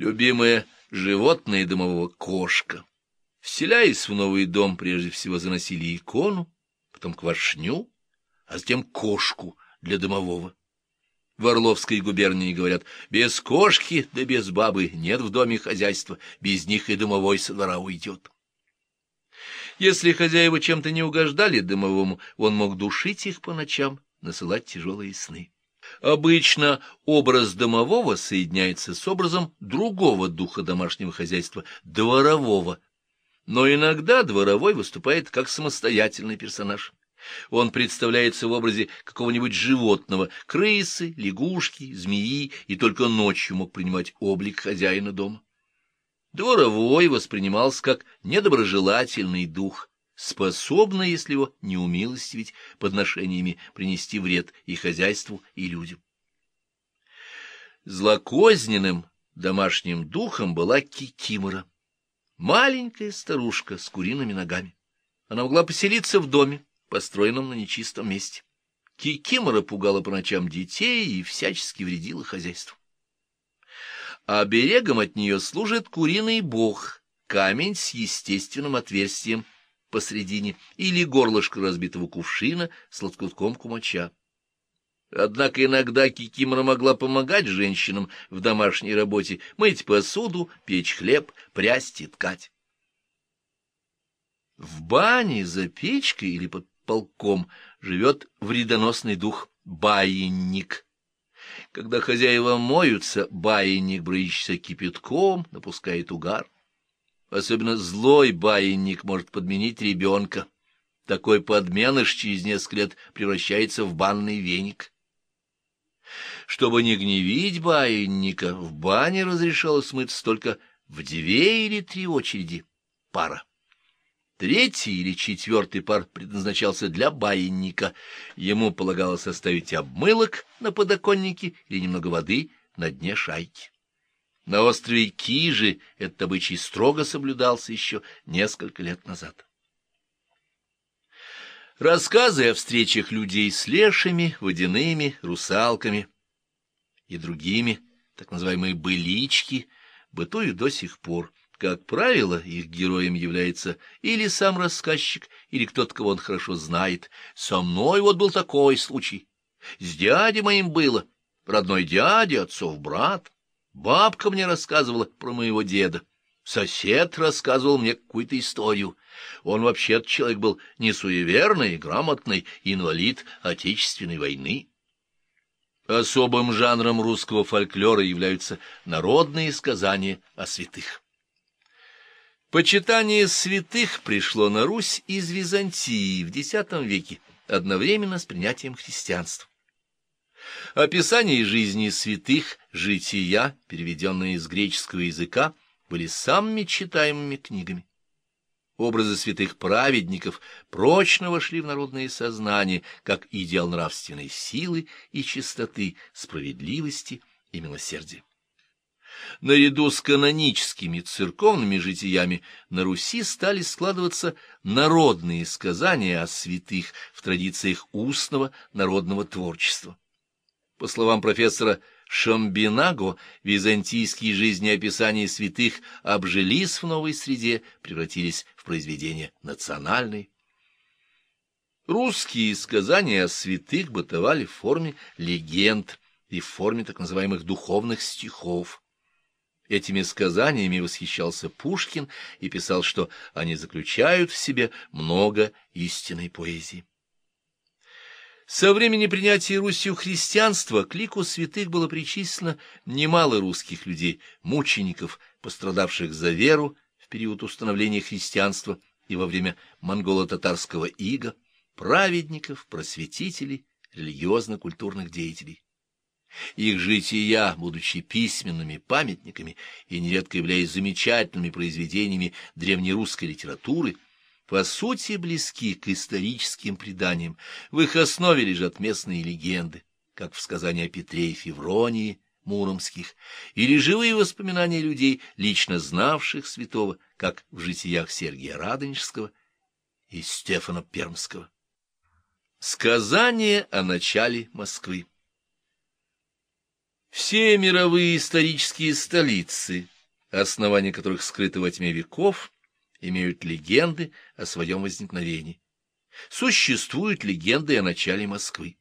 Любимое животное домового — кошка. Вселяясь в новый дом, прежде всего заносили икону, потом квашню, а затем кошку для домового. В Орловской губернии говорят, без кошки да без бабы нет в доме хозяйства, без них и домовой со двора уйдет. Если хозяева чем-то не угождали домовому, он мог душить их по ночам, насылать тяжелые сны. Обычно образ домового соединяется с образом другого духа домашнего хозяйства, дворового. Но иногда дворовой выступает как самостоятельный персонаж. Он представляется в образе какого-нибудь животного, крысы, лягушки, змеи, и только ночью мог принимать облик хозяина дома. Дворовой воспринимался как недоброжелательный дух, способный, если его не умилостивить, подношениями принести вред и хозяйству, и людям. Злокозненным домашним духом была кикимора, маленькая старушка с куриными ногами. Она могла поселиться в доме, построенном на нечистом месте. Кикимора пугала по ночам детей и всячески вредила хозяйству. А берегом от нее служит куриный бог, камень с естественным отверстием посредине или горлышко разбитого кувшина с лоткутком кумача. Однако иногда Кикимора могла помогать женщинам в домашней работе, мыть посуду, печь хлеб, прясть и ткать. В бане за печкой или под полком живет вредоносный дух — баинник. Когда хозяева моются, баинник брызжется кипятком, напускает угар. Особенно злой баинник может подменить ребенка. Такой подменыш через несколько лет превращается в банный веник. Чтобы не гневить баинника, в бане разрешалось мыться только в две или три очереди пара. Третий или четвертый пар предназначался для баинника. Ему полагалось оставить обмылок на подоконнике или немного воды на дне шайки. На острове Кижи этот обычай строго соблюдался еще несколько лет назад. Рассказы о встречах людей с лешими, водяными, русалками и другими, так называемые «былички», бытуют до сих пор. Как правило, их героем является или сам рассказчик, или кто-то, кого он хорошо знает. Со мной вот был такой случай. С дядей моим было. Родной дядя, отцов брат. Бабка мне рассказывала про моего деда. Сосед рассказывал мне какую-то историю. Он вообще-то человек был не суеверный, грамотный, инвалид Отечественной войны. Особым жанром русского фольклора являются народные сказания о святых. Почитание святых пришло на Русь из Византии в X веке, одновременно с принятием христианства. Описание жизни святых, жития, переведенные из греческого языка, были самыми читаемыми книгами. Образы святых праведников прочно вошли в народное сознание как идеал нравственной силы и чистоты, справедливости и милосердия. Наряду с каноническими церковными житиями на Руси стали складываться народные сказания о святых в традициях устного народного творчества. По словам профессора Шамбинаго, византийские жизнеописания святых обжились в новой среде, превратились в произведения национальные. Русские сказания о святых бытовали в форме легенд и в форме так называемых духовных стихов. Этими сказаниями восхищался Пушкин и писал, что они заключают в себе много истинной поэзии. Со времени принятия Русью христианства к лику святых было причислено немало русских людей, мучеников, пострадавших за веру в период установления христианства и во время монголо-татарского ига, праведников, просветителей, религиозно-культурных деятелей. Их жития, будучи письменными памятниками и нередко являясь замечательными произведениями древнерусской литературы, по сути близки к историческим преданиям, в их основе лежат местные легенды, как в сказании о Петре и Февронии, Муромских, или живые воспоминания людей, лично знавших святого, как в житиях Сергия Радонежского и Стефана Пермского. Сказание о начале Москвы Все мировые исторические столицы, основания которых скрыты во тьме веков, имеют легенды о своем возникновении. Существуют легенды о начале Москвы.